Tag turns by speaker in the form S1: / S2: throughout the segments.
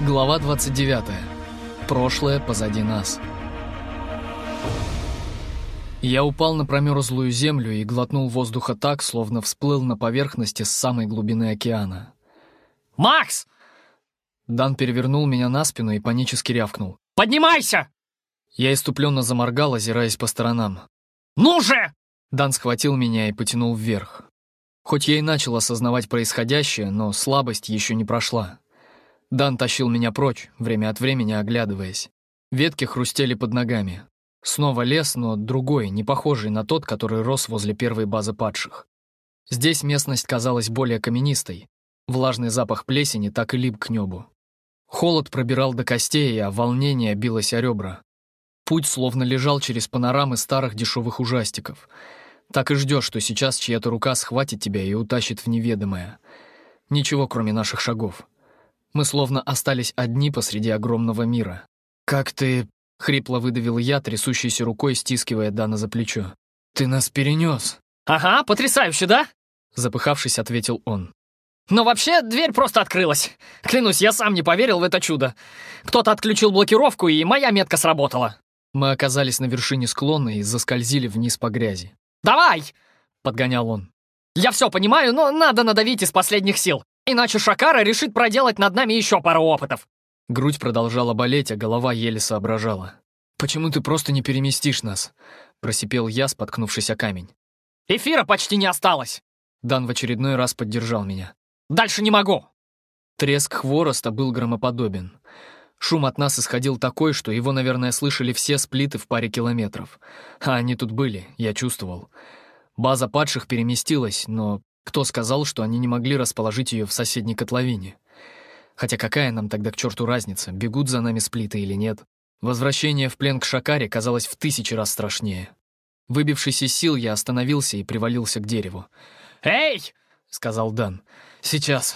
S1: Глава 29. Прошлое позади нас. Я упал на промерзлую землю и глотнул воздуха так, словно всплыл на поверхности с самой глубины океана.
S2: «Макс!»
S1: Дан перевернул меня на спину и панически рявкнул.
S2: «Поднимайся!»
S1: Я иступленно заморгал, озираясь по сторонам.
S2: «Ну же!»
S1: Дан схватил меня и потянул вверх. Хоть я и начал осознавать происходящее, но слабость еще не прошла. Дан тащил меня прочь, время от времени оглядываясь. Ветки хрустели под ногами. Снова лес, но другой, не похожий на тот, который рос возле первой базы падших. Здесь местность казалась более каменистой. Влажный запах плесени так и лип к небу. Холод пробирал до костей, а волнение билось о ребра. Путь словно лежал через панорамы старых дешевых ужастиков. Так и ждешь, что сейчас чья-то рука схватит тебя и утащит в неведомое. Ничего, кроме наших шагов. Мы словно остались одни посреди огромного мира. «Как ты...» — хрипло выдавил я, трясущейся рукой, стискивая Дана за плечо. «Ты нас перенес!»
S2: «Ага, потрясающе, да?»
S1: Запыхавшись, ответил он.
S2: «Но вообще дверь просто открылась. Клянусь, я сам не поверил в это чудо. Кто-то отключил блокировку, и моя метка сработала».
S1: Мы оказались на вершине склона и заскользили вниз по грязи.
S2: «Давай!»
S1: — подгонял он.
S2: «Я все понимаю, но надо надавить из последних сил. Иначе Шакара решит проделать над нами еще пару опытов.
S1: Грудь продолжала болеть, а голова еле соображала. «Почему ты просто не переместишь нас?» — просипел я, споткнувшись о камень.
S2: «Эфира почти не осталось!»
S1: Дан в очередной раз поддержал меня.
S2: «Дальше не могу!»
S1: Треск хвороста был громоподобен. Шум от нас исходил такой, что его, наверное, слышали все сплиты в паре километров. А они тут были, я чувствовал. База падших переместилась, но кто сказал, что они не могли расположить ее в соседней котловине? Хотя какая нам тогда к черту разница, бегут за нами сплиты или нет? Возвращение в плен к Шакаре казалось в тысячи раз страшнее. Выбившись из сил, я остановился и привалился к дереву.
S2: «Эй!»
S1: — сказал Дан. «Сейчас».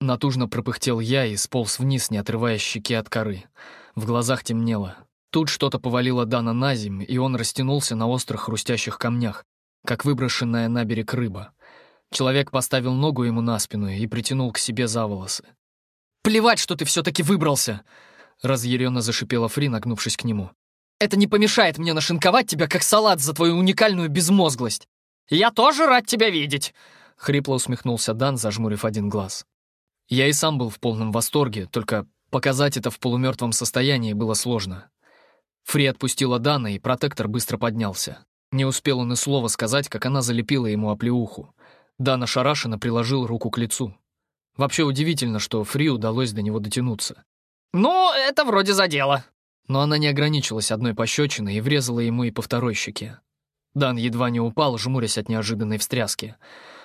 S1: Натужно пропыхтел я и сполз вниз, не отрывая щеки от коры. В глазах темнело. Тут что-то повалило Дана на земь, и он растянулся на острых хрустящих камнях, как выброшенная на берег рыба. Человек поставил ногу ему на спину и притянул к себе за волосы. «Плевать, что ты все-таки выбрался!» Разъяренно зашипела Фри, нагнувшись к нему. «Это не помешает мне нашинковать тебя, как салат, за твою уникальную безмозглость!»
S2: «Я тоже рад тебя видеть!»
S1: Хрипло усмехнулся Дан, зажмурив один глаз. Я и сам был в полном восторге, только показать это в полумертвом состоянии было сложно. Фри отпустила Дана, и протектор быстро поднялся. Не успел он и слова сказать, как она залепила ему оплеуху. Дана шарашенно приложил руку к лицу. Вообще удивительно, что Фри удалось до него дотянуться.
S2: «Ну, это вроде задело».
S1: Но она не ограничилась одной пощечиной и врезала ему и по второй щеке. Дан едва не упал, жмурясь от неожиданной встряски.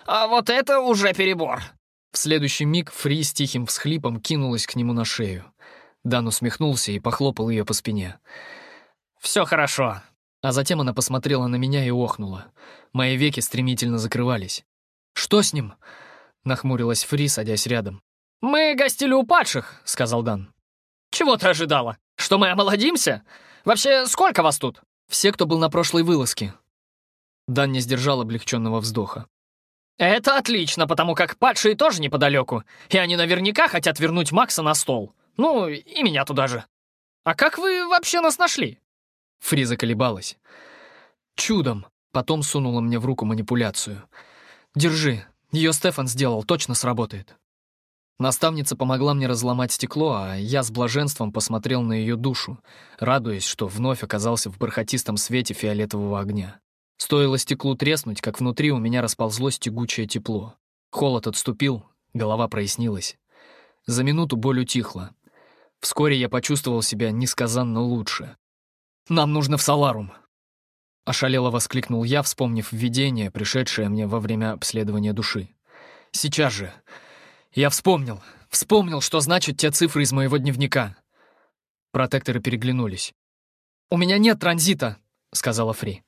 S2: «А вот это уже перебор».
S1: В следующий миг Фри с тихим всхлипом кинулась к нему на шею. Дан усмехнулся и похлопал ее по спине.
S2: «Все хорошо».
S1: А затем она посмотрела на меня и охнула. Мои веки стремительно закрывались. «Что с ним?» — нахмурилась Фри, садясь рядом.
S2: «Мы гостили у падших», — сказал Дан. «Чего ты ожидала? Что мы омолодимся? Вообще, сколько вас тут?»
S1: «Все, кто был на прошлой вылазке». Дан не сдержал облегченного вздоха.
S2: «Это отлично, потому как падшие тоже неподалеку, и они наверняка хотят вернуть Макса на стол. Ну, и меня туда же. А как вы вообще нас нашли?»
S1: Фри заколебалась. «Чудом!» Потом сунула мне в руку манипуляцию — «Держи. Ее Стефан сделал, точно сработает». Наставница помогла мне разломать стекло, а я с блаженством посмотрел на ее душу, радуясь, что вновь оказался в бархатистом свете фиолетового огня. Стоило стеклу треснуть, как внутри у меня расползлось тягучее тепло. Холод отступил, голова прояснилась. За минуту боль утихла. Вскоре я почувствовал себя несказанно лучше. «Нам нужно в Саларум», Ошалело воскликнул я, вспомнив видение, пришедшее мне во время обследования души. «Сейчас же! Я вспомнил! Вспомнил, что значат те цифры из моего дневника!» Протекторы переглянулись. «У меня нет транзита», — сказала Фри.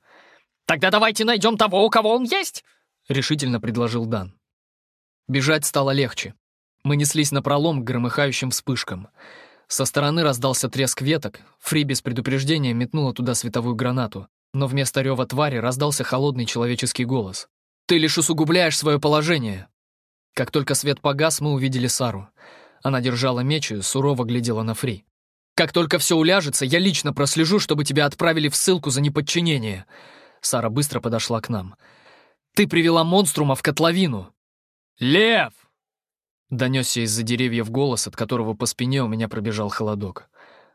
S2: «Тогда давайте найдем того, у кого он есть», —
S1: решительно предложил Дан. Бежать стало легче. Мы неслись на пролом к громыхающим вспышкам. Со стороны раздался треск веток, Фри без предупреждения метнула туда световую гранату но вместо рева твари раздался холодный человеческий голос. «Ты лишь усугубляешь свое положение!» Как только свет погас, мы увидели Сару. Она держала меч и сурово глядела на Фри. «Как только все уляжется, я лично прослежу, чтобы тебя отправили в ссылку за неподчинение». Сара быстро подошла к нам. «Ты привела монструма в котловину».
S2: «Лев!»
S1: Донесся из-за деревьев голос, от которого по спине у меня пробежал холодок.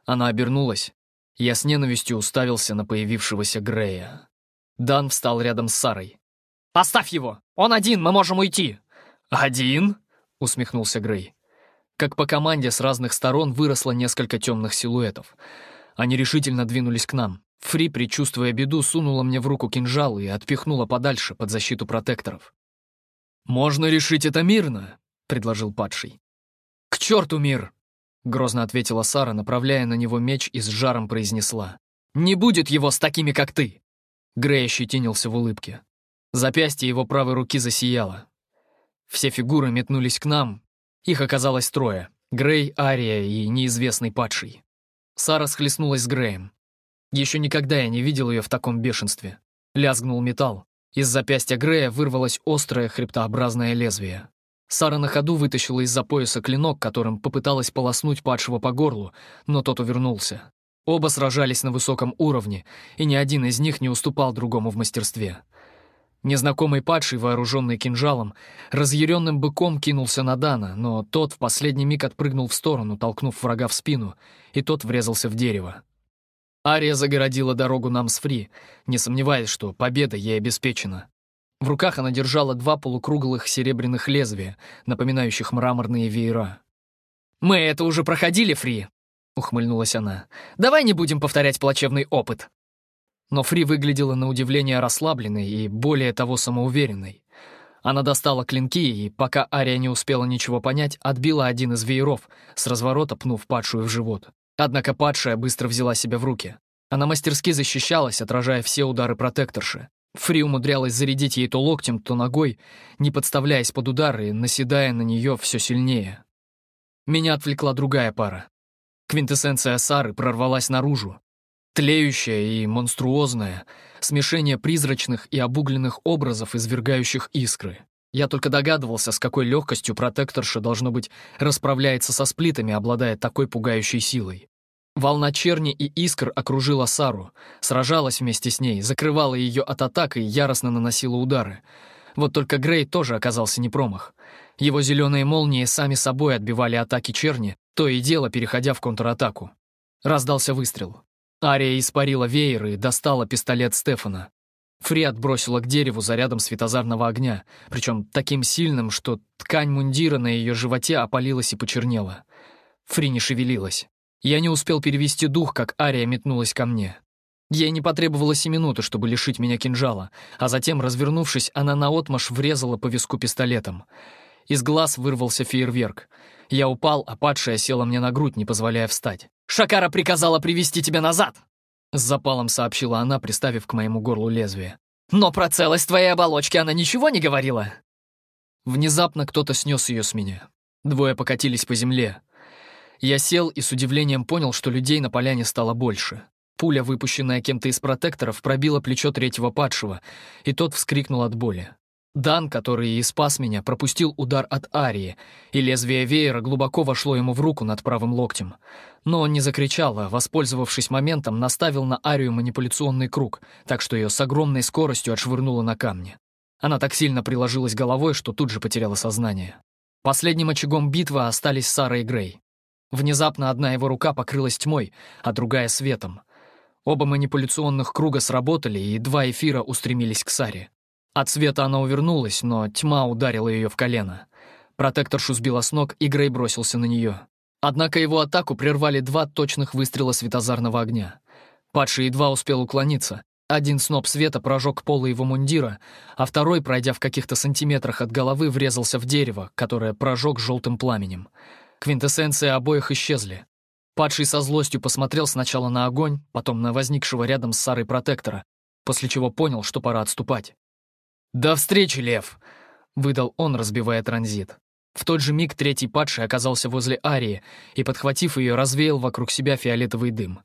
S1: Она обернулась. Я с ненавистью уставился на появившегося Грея. Дан встал рядом с Сарой.
S2: «Оставь его! Он один, мы можем уйти!»
S1: «Один?» — усмехнулся Грей. Как по команде с разных сторон выросло несколько темных силуэтов. Они решительно двинулись к нам. Фри, предчувствуя беду, сунула мне в руку кинжал и отпихнула подальше под защиту протекторов. «Можно решить это мирно», — предложил падший. «К черту мир!» — грозно ответила Сара, направляя на него меч и с жаром произнесла. «Не будет его с такими, как ты!» Грей ощетинился в улыбке. Запястье его правой руки засияло. Все фигуры метнулись к нам. Их оказалось трое — Грей, Ария и неизвестный падший. Сара схлестнулась с Греем. Еще никогда я не видел ее в таком бешенстве. Лязгнул металл. Из запястья Грея вырвалось острое хребтообразное лезвие. Сара на ходу вытащила из-за пояса клинок, которым попыталась полоснуть падшего по горлу, но тот увернулся. Оба сражались на высоком уровне, и ни один из них не уступал другому в мастерстве. Незнакомый падший, вооруженный кинжалом, разъяренным быком кинулся на Дана, но тот в последний миг отпрыгнул в сторону, толкнув врага в спину, и тот врезался в дерево. Ария загородила дорогу нам с Фри, не сомневаясь, что победа ей обеспечена. В руках она держала два полукруглых серебряных лезвия, напоминающих мраморные веера.
S2: «Мы это уже проходили, Фри!» — ухмыльнулась она. «Давай не будем повторять плачевный опыт!»
S1: Но Фри выглядела на удивление расслабленной и, более того, самоуверенной. Она достала клинки и, пока Ария не успела ничего понять, отбила один из вееров, с разворота пнув падшую в живот. Однако падшая быстро взяла себя в руки. Она мастерски защищалась, отражая все удары протекторши. Фри умудрялась зарядить ей то локтем, то ногой, не подставляясь под удары и наседая на нее все сильнее. Меня отвлекла другая пара. Квинтэссенция Сары прорвалась наружу, Тлеющая и монструозная, смешение призрачных и обугленных образов, извергающих искры. Я только догадывался, с какой легкостью протекторша, должно быть, расправляется со сплитами, обладая такой пугающей силой. Волна черни и искр окружила Сару, сражалась вместе с ней, закрывала ее от атак и яростно наносила удары. Вот только Грей тоже оказался не промах. Его зеленые молнии сами собой отбивали атаки черни, то и дело переходя в контратаку. Раздался выстрел. Ария испарила веер и достала пистолет Стефана. Фри отбросила к дереву зарядом светозарного огня, причем таким сильным, что ткань мундира на ее животе опалилась и почернела. Фри не шевелилась. Я не успел перевести дух, как Ария метнулась ко мне. Ей не потребовалось и минуты, чтобы лишить меня кинжала, а затем, развернувшись, она наотмашь врезала по виску пистолетом. Из глаз вырвался фейерверк. Я упал, а падшая села мне на грудь, не позволяя встать.
S2: Шакара приказала привести тебя назад!»
S1: С запалом сообщила она, приставив к моему горлу лезвие.
S2: «Но про целость твоей оболочки она ничего не говорила!»
S1: Внезапно кто-то снес ее с меня. Двое покатились по земле. Я сел и с удивлением понял, что людей на поляне стало больше. Пуля, выпущенная кем-то из протекторов, пробила плечо третьего падшего, и тот вскрикнул от боли. Дан, который и спас меня, пропустил удар от Арии, и лезвие веера глубоко вошло ему в руку над правым локтем. Но он не закричал, а, воспользовавшись моментом, наставил на Арию манипуляционный круг, так что ее с огромной скоростью отшвырнуло на камни. Она так сильно приложилась головой, что тут же потеряла сознание. Последним очагом битвы остались Сара и Грей. Внезапно одна его рука покрылась тьмой, а другая — светом. Оба манипуляционных круга сработали, и два эфира устремились к Саре. От света она увернулась, но тьма ударила ее в колено. Протекторшу сбила с ног, и Грей бросился на нее. Однако его атаку прервали два точных выстрела светозарного огня. Падший едва успел уклониться. Один сноп света прожег полы его мундира, а второй, пройдя в каких-то сантиметрах от головы, врезался в дерево, которое прожег желтым пламенем. Квинтэссенции обоих исчезли. Падший со злостью посмотрел сначала на огонь, потом на возникшего рядом с Сарой протектора, после чего понял, что пора отступать. «До встречи, Лев!» — выдал он, разбивая транзит. В тот же миг третий падший оказался возле Арии и, подхватив ее, развеял вокруг себя фиолетовый дым.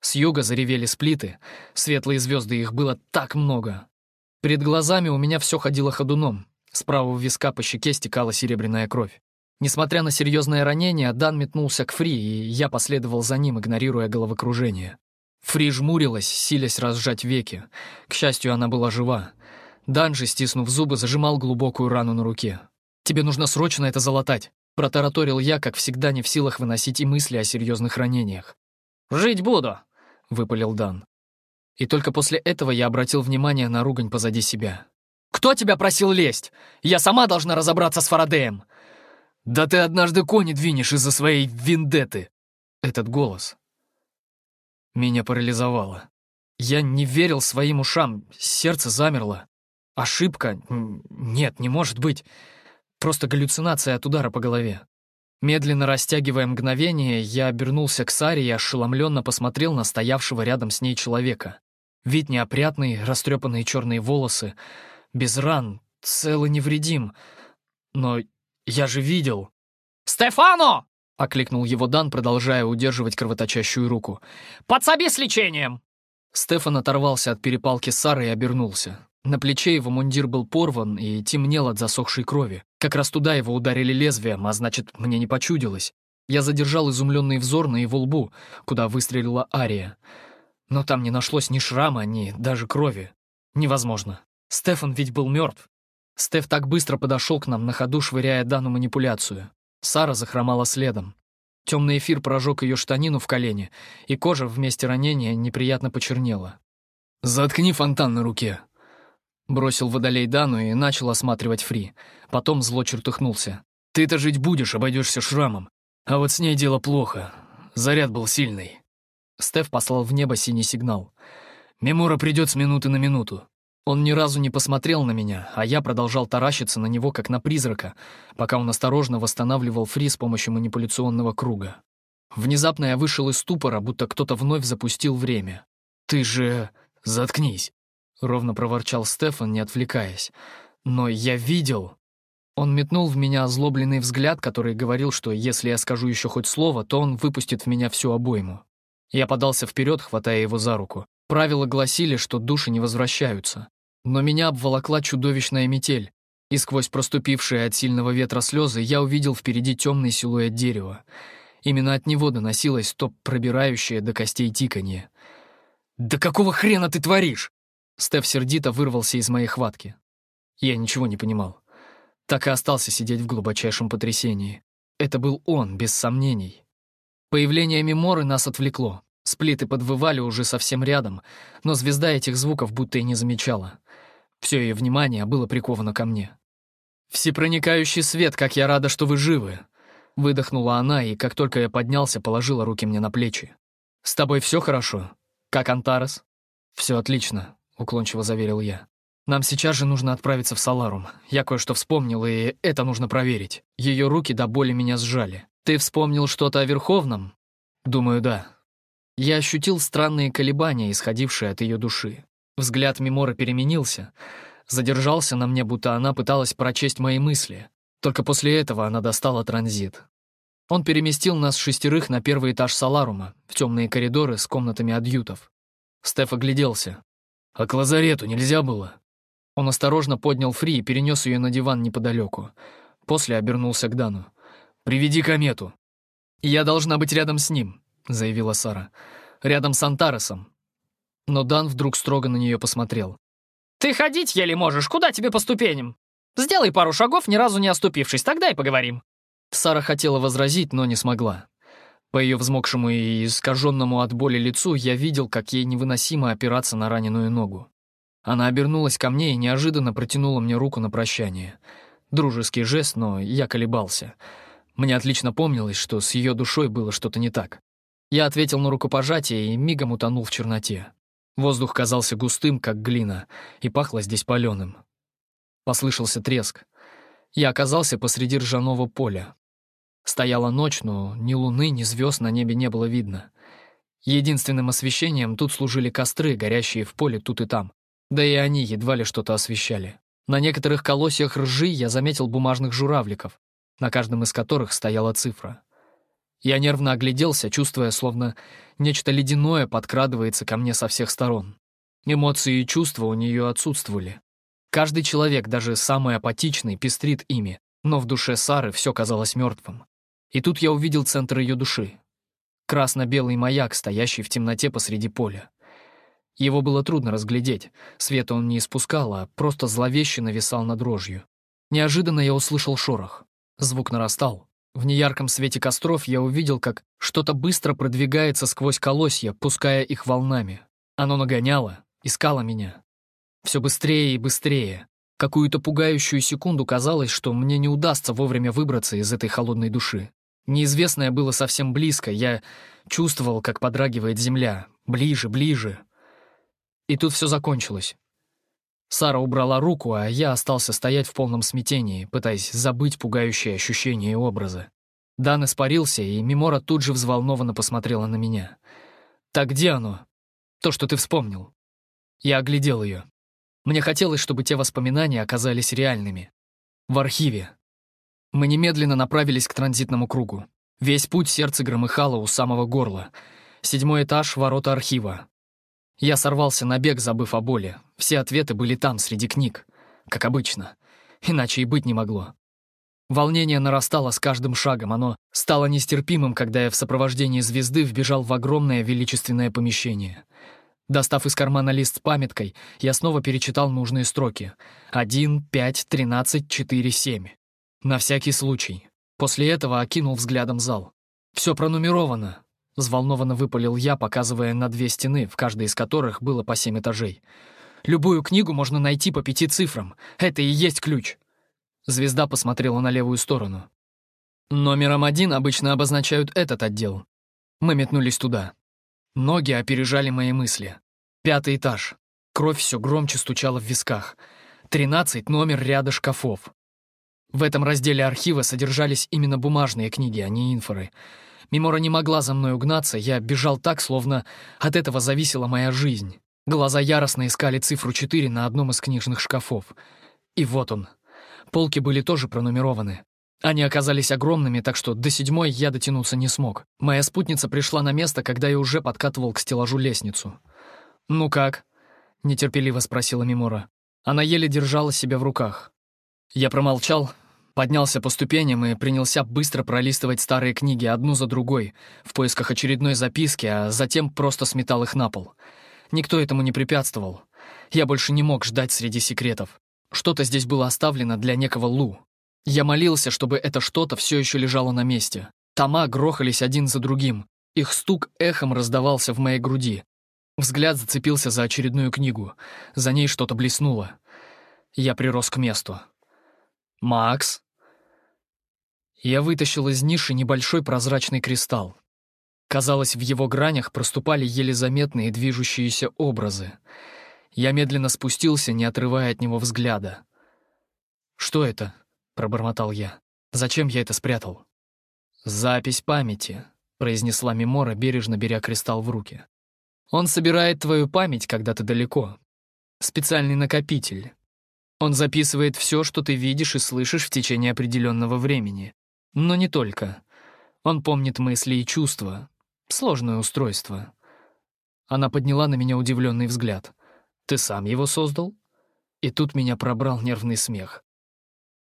S1: С юга заревели сплиты, светлые звезды их было так много. Перед глазами у меня все ходило ходуном, с правого виска по щеке стекала серебряная кровь. Несмотря на серьезное ранение, Дан метнулся к Фри, и я последовал за ним, игнорируя головокружение. Фри жмурилась, силясь разжать веки. К счастью, она была жива. Дан же, стиснув зубы, зажимал глубокую рану на руке. «Тебе нужно срочно это залатать», — протараторил я, как всегда не в силах выносить и мысли о серьезных ранениях.
S2: «Жить буду», —
S1: выпалил Дан. И только после этого я обратил внимание на ругань позади себя. «Кто тебя просил лезть? Я сама должна разобраться с Фарадеем!» «Да ты однажды кони двинешь из-за своей вендеты!» Этот голос меня парализовало. Я не верил своим ушам, сердце замерло. Ошибка? Нет, не может быть. Просто галлюцинация от удара по голове. Медленно растягивая мгновение, я обернулся к Саре и ошеломленно посмотрел на стоявшего рядом с ней человека. Вид неопрятный, растрепанные черные волосы, без ран, цел и невредим. Но я же видел.
S2: «Стефано!»
S1: — окликнул его Дан, продолжая удерживать кровоточащую руку.
S2: «Подсоби с лечением!»
S1: Стефан оторвался от перепалки с Сарой и обернулся. На плече его мундир был порван и темнел от засохшей крови. Как раз туда его ударили лезвием, а значит, мне не почудилось. Я задержал изумленный взор на его лбу, куда выстрелила Ария. Но там не нашлось ни шрама, ни даже крови. Невозможно. Стефан ведь был мертв. Стеф так быстро подошел к нам, на ходу швыряя данную манипуляцию. Сара захромала следом. Темный эфир прожег ее штанину в колене, и кожа вместе ранения неприятно почернела. «Заткни фонтан на руке», Бросил водолей Дану и начал осматривать Фри. Потом зло чертыхнулся. «Ты-то жить будешь, обойдешься шрамом. А вот с ней дело плохо. Заряд был сильный». Стеф послал в небо синий сигнал. «Мемора придет с минуты на минуту». Он ни разу не посмотрел на меня, а я продолжал таращиться на него, как на призрака, пока он осторожно восстанавливал Фри с помощью манипуляционного круга. Внезапно я вышел из ступора, будто кто-то вновь запустил время. «Ты же... заткнись!» — ровно проворчал Стефан, не отвлекаясь. «Но я видел...» Он метнул в меня озлобленный взгляд, который говорил, что если я скажу еще хоть слово, то он выпустит в меня всю обойму. Я подался вперед, хватая его за руку. Правила гласили, что души не возвращаются. Но меня обволокла чудовищная метель, и сквозь проступившие от сильного ветра слезы я увидел впереди темный силуэт дерева. Именно от него доносилось то пробирающее до костей тиканье. «Да какого хрена ты творишь?» Стеф сердито вырвался из моей хватки. Я ничего не понимал. Так и остался сидеть в глубочайшем потрясении. Это был он, без сомнений. Появление Меморы нас отвлекло. Сплиты подвывали уже совсем рядом, но звезда этих звуков будто и не замечала. Все ее внимание было приковано ко мне. «Всепроникающий свет, как я рада, что вы живы!» Выдохнула она, и как только я поднялся, положила руки мне на плечи. «С тобой все хорошо? Как Антарес?» «Все отлично уклончиво заверил я. «Нам сейчас же нужно отправиться в Саларум. Я кое-что вспомнил, и это нужно проверить. Ее руки до боли меня сжали. Ты вспомнил что-то о Верховном?» «Думаю, да». Я ощутил странные колебания, исходившие от ее души. Взгляд Мемора переменился, задержался на мне, будто она пыталась прочесть мои мысли. Только после этого она достала транзит. Он переместил нас шестерых на первый этаж Саларума, в темные коридоры с комнатами адъютов. Стеф огляделся. А к лазарету нельзя было?» Он осторожно поднял Фри и перенес ее на диван неподалеку. После обернулся к Дану. «Приведи комету». «Я должна быть рядом с ним», — заявила Сара. «Рядом с Антаресом». Но Дан вдруг строго на нее посмотрел.
S2: «Ты ходить еле можешь, куда тебе по ступеням? Сделай пару шагов, ни разу не оступившись, тогда и поговорим».
S1: Сара хотела возразить, но не смогла. По ее взмокшему и искаженному от боли лицу я видел, как ей невыносимо опираться на раненую ногу. Она обернулась ко мне и неожиданно протянула мне руку на прощание. Дружеский жест, но я колебался. Мне отлично помнилось, что с ее душой было что-то не так. Я ответил на рукопожатие и мигом утонул в черноте. Воздух казался густым, как глина, и пахло здесь паленым. Послышался треск. Я оказался посреди ржаного поля. Стояла ночь, но ни луны, ни звезд на небе не было видно. Единственным освещением тут служили костры, горящие в поле тут и там. Да и они едва ли что-то освещали. На некоторых колосьях ржи я заметил бумажных журавликов, на каждом из которых стояла цифра. Я нервно огляделся, чувствуя, словно нечто ледяное подкрадывается ко мне со всех сторон. Эмоции и чувства у нее отсутствовали. Каждый человек, даже самый апатичный, пестрит ими, но в душе Сары все казалось мертвым. И тут я увидел центр ее души. Красно-белый маяк, стоящий в темноте посреди поля. Его было трудно разглядеть, света он не испускал, а просто зловеще нависал над дрожью. Неожиданно я услышал шорох. Звук нарастал. В неярком свете костров я увидел, как что-то быстро продвигается сквозь колосья, пуская их волнами. Оно нагоняло, искало меня. Все быстрее и быстрее. Какую-то пугающую секунду казалось, что мне не удастся вовремя выбраться из этой холодной души. Неизвестное было совсем близко, я чувствовал, как подрагивает земля. Ближе, ближе. И тут все закончилось. Сара убрала руку, а я остался стоять в полном смятении, пытаясь забыть пугающие ощущения и образы. Дан испарился, и Мимора тут же взволнованно посмотрела на меня. «Так где оно? То, что ты вспомнил?» Я оглядел ее. Мне хотелось, чтобы те воспоминания оказались реальными. В архиве. Мы немедленно направились к транзитному кругу. Весь путь сердце громыхало у самого горла. Седьмой этаж, ворота архива. Я сорвался на бег, забыв о боли. Все ответы были там, среди книг. Как обычно. Иначе и быть не могло. Волнение нарастало с каждым шагом. Оно стало нестерпимым, когда я в сопровождении звезды вбежал в огромное величественное помещение. Достав из кармана лист с памяткой, я снова перечитал нужные строки. «Один, пять, тринадцать, четыре, семь». На всякий случай. После этого окинул взглядом зал. Все пронумеровано, Взволнованно выпалил я, показывая на две стены, в каждой из которых было по семь этажей. «Любую книгу можно найти по пяти цифрам. Это и есть ключ». Звезда посмотрела на левую сторону. Номером один обычно обозначают этот отдел. Мы метнулись туда. Ноги опережали мои мысли. Пятый этаж. Кровь все громче стучала в висках. Тринадцать — номер ряда шкафов. В этом разделе архива содержались именно бумажные книги, а не инфоры — Мимора не могла за мной угнаться, я бежал так, словно от этого зависела моя жизнь. Глаза яростно искали цифру 4 на одном из книжных шкафов. И вот он. Полки были тоже пронумерованы. Они оказались огромными, так что до седьмой я дотянуться не смог. Моя спутница пришла на место, когда я уже подкатывал к стеллажу лестницу. «Ну как?» — нетерпеливо спросила Мимора. Она еле держала себя в руках. Я промолчал, Поднялся по ступеням и принялся быстро пролистывать старые книги одну за другой, в поисках очередной записки, а затем просто сметал их на пол. Никто этому не препятствовал. Я больше не мог ждать среди секретов. Что-то здесь было оставлено для некого Лу. Я молился, чтобы это что-то все еще лежало на месте. Тома грохались один за другим. Их стук эхом раздавался в моей груди. Взгляд зацепился за очередную книгу. За ней что-то блеснуло. Я прирос к месту. «Макс?» Я вытащил из ниши небольшой прозрачный кристалл. Казалось, в его гранях проступали еле заметные движущиеся образы. Я медленно спустился, не отрывая от него взгляда. «Что это?» — пробормотал я. «Зачем я это спрятал?» «Запись памяти», — произнесла Мемора, бережно беря кристалл в руки. «Он собирает твою память, когда ты далеко. Специальный накопитель. Он записывает все, что ты видишь и слышишь в течение определенного времени. Но не только. Он помнит мысли и чувства. Сложное устройство. Она подняла на меня удивленный взгляд. «Ты сам его создал?» И тут меня пробрал нервный смех.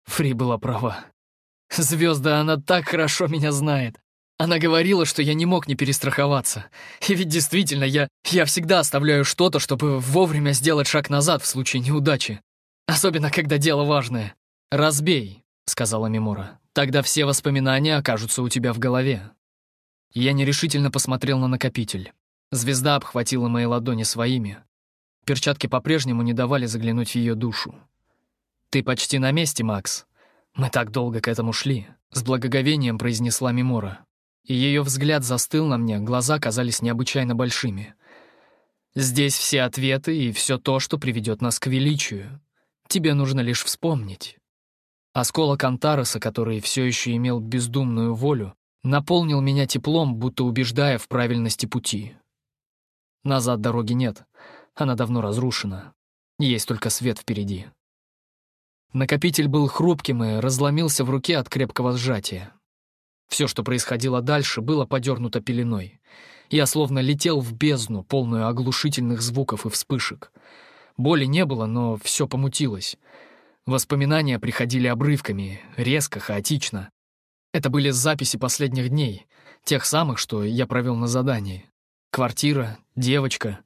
S1: Фри была права. Звезда, она так хорошо меня знает. Она говорила, что я не мог не перестраховаться. И ведь действительно, я, я всегда оставляю что-то, чтобы вовремя сделать шаг назад в случае неудачи. Особенно, когда дело важное. «Разбей», — сказала Мимура. Тогда все воспоминания окажутся у тебя в голове. Я нерешительно посмотрел на накопитель. Звезда обхватила мои ладони своими. Перчатки по-прежнему не давали заглянуть в ее душу. «Ты почти на месте, Макс. Мы так долго к этому шли», — с благоговением произнесла Мимора. И ее взгляд застыл на мне, глаза казались необычайно большими. «Здесь все ответы и все то, что приведет нас к величию. Тебе нужно лишь вспомнить». Осколок Антареса, который все еще имел бездумную волю, наполнил меня теплом, будто убеждая в правильности пути. Назад дороги нет, она давно разрушена. Есть только свет впереди. Накопитель был хрупким и разломился в руке от крепкого сжатия. Все, что происходило дальше, было подернуто пеленой. Я словно летел в бездну, полную оглушительных звуков и вспышек. Боли не было, но все помутилось — Воспоминания приходили обрывками, резко, хаотично. Это были записи последних дней, тех самых, что я провел на задании. Квартира, девочка.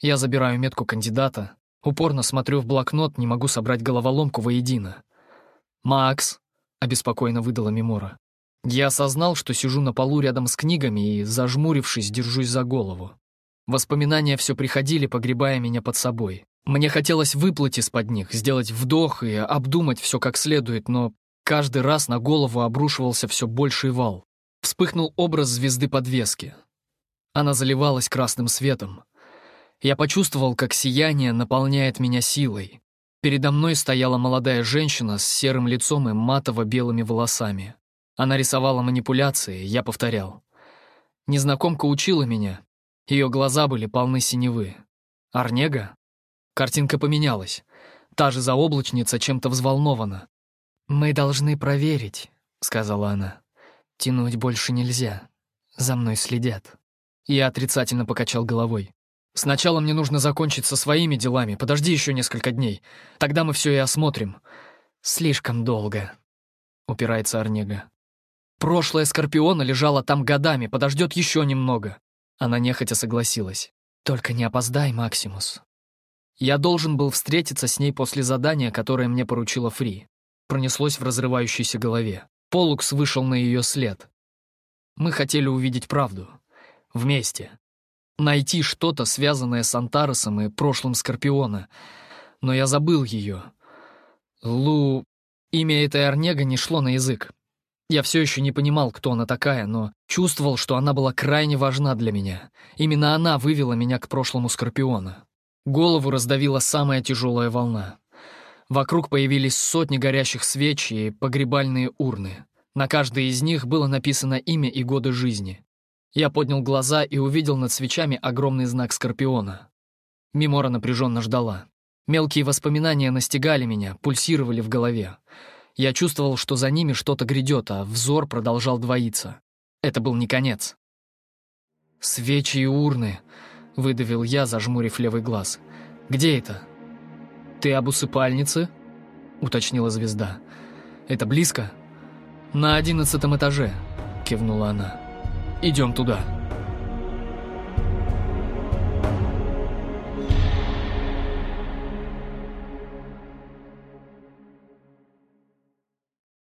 S1: Я забираю метку кандидата. Упорно смотрю в блокнот, не могу собрать головоломку воедино. «Макс», — обеспокоенно выдала Мемора. Я осознал, что сижу на полу рядом с книгами и, зажмурившись, держусь за голову. Воспоминания все приходили, погребая меня под собой. Мне хотелось выплыть из-под них, сделать вдох и обдумать все как следует, но каждый раз на голову обрушивался все больший вал. Вспыхнул образ звезды подвески. Она заливалась красным светом. Я почувствовал, как сияние наполняет меня силой. Передо мной стояла молодая женщина с серым лицом и матово-белыми волосами. Она рисовала манипуляции, я повторял. Незнакомка учила меня. Ее глаза были полны синевы. Арнега? Картинка поменялась. Та же заоблачница чем-то взволнована. «Мы должны проверить», — сказала она. «Тянуть больше нельзя. За мной следят». Я отрицательно покачал головой. «Сначала мне нужно закончить со своими делами. Подожди еще несколько дней. Тогда мы все и осмотрим». «Слишком долго», — упирается Арнега. «Прошлое Скорпиона лежало там годами, подождет еще немного». Она нехотя согласилась. «Только не опоздай, Максимус». Я должен был встретиться с ней после задания, которое мне поручила Фри. Пронеслось в разрывающейся голове. Полукс вышел на ее след. Мы хотели увидеть правду. Вместе. Найти что-то, связанное с Антаресом и прошлым Скорпиона. Но я забыл ее. Лу... Имя этой Орнега не шло на язык. Я все еще не понимал, кто она такая, но чувствовал, что она была крайне важна для меня. Именно она вывела меня к прошлому Скорпиона. Голову раздавила самая тяжелая волна. Вокруг появились сотни горящих свеч и погребальные урны. На каждой из них было написано имя и годы жизни. Я поднял глаза и увидел над свечами огромный знак Скорпиона. Мимора напряженно ждала. Мелкие воспоминания настигали меня, пульсировали в голове. Я чувствовал, что за ними что-то грядет, а взор продолжал двоиться. Это был не конец. «Свечи и урны», — выдавил я, зажмурив левый глаз. «Где это?» «Ты об усыпальнице?» — уточнила звезда. «Это близко?» «На одиннадцатом этаже», — кивнула она. «Идем туда».